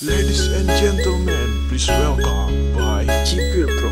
Ladies and gentlemen, please welcome by Cipil Pro.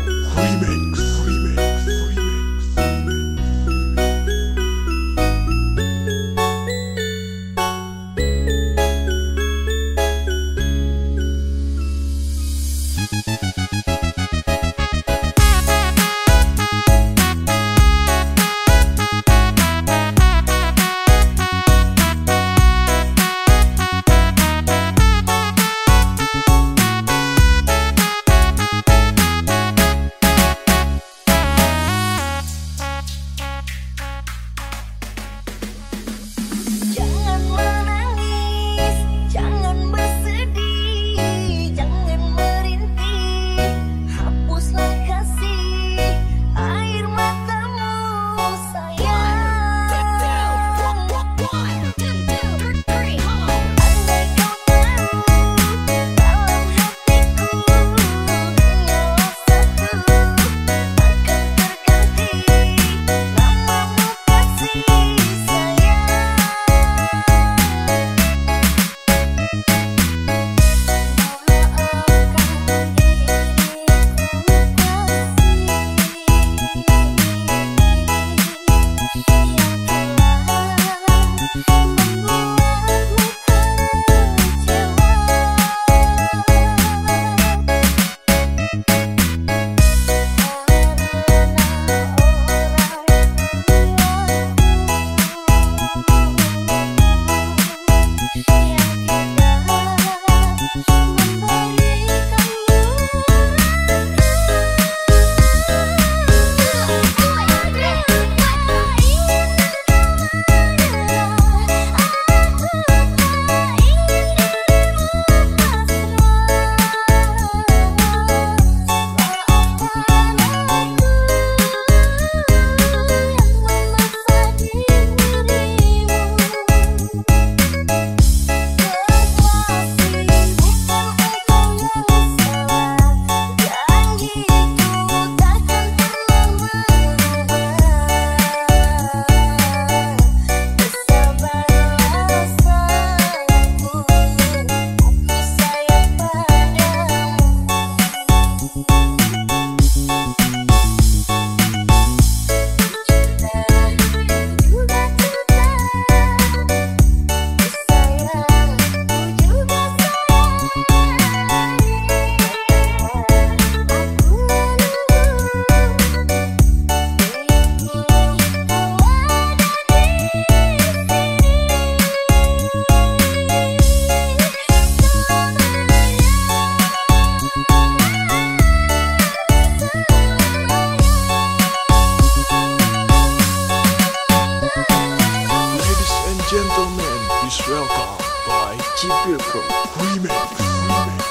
Welcome by G Remix. Remix.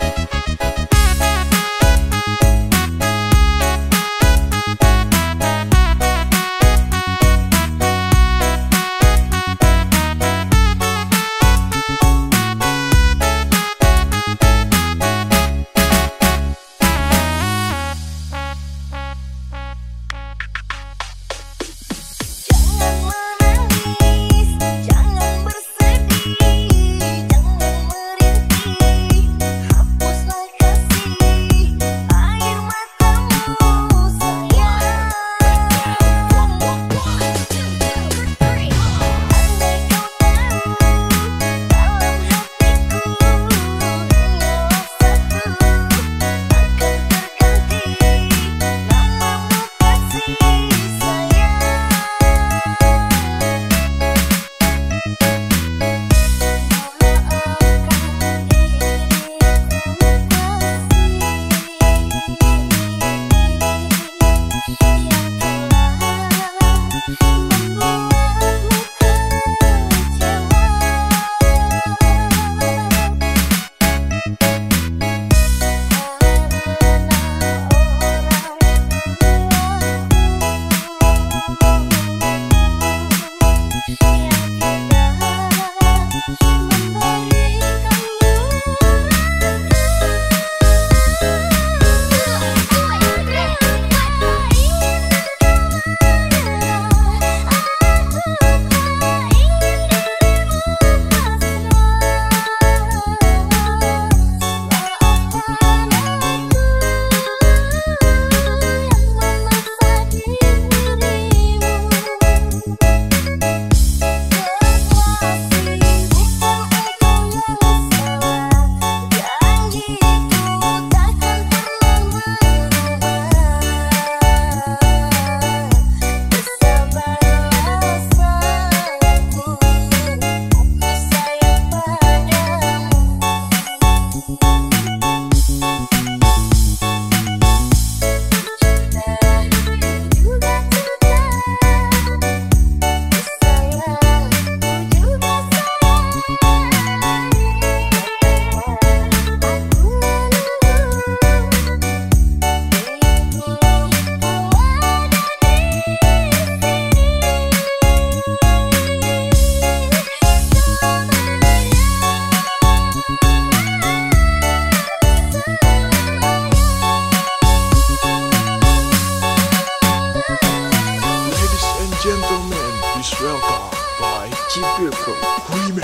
Israel God by G Beer Pro Remix.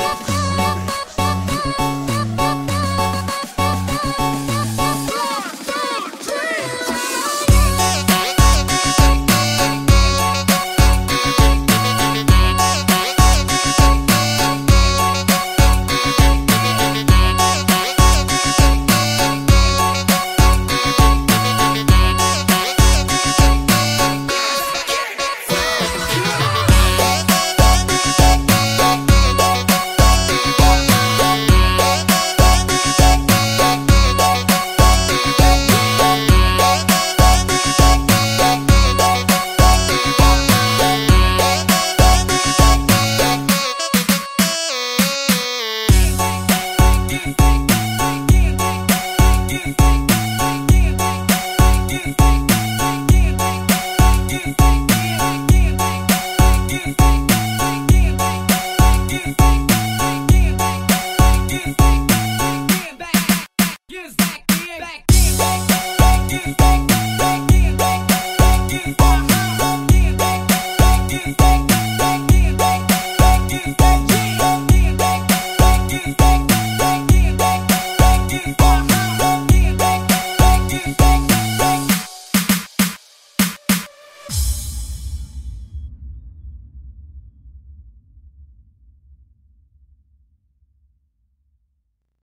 Remix.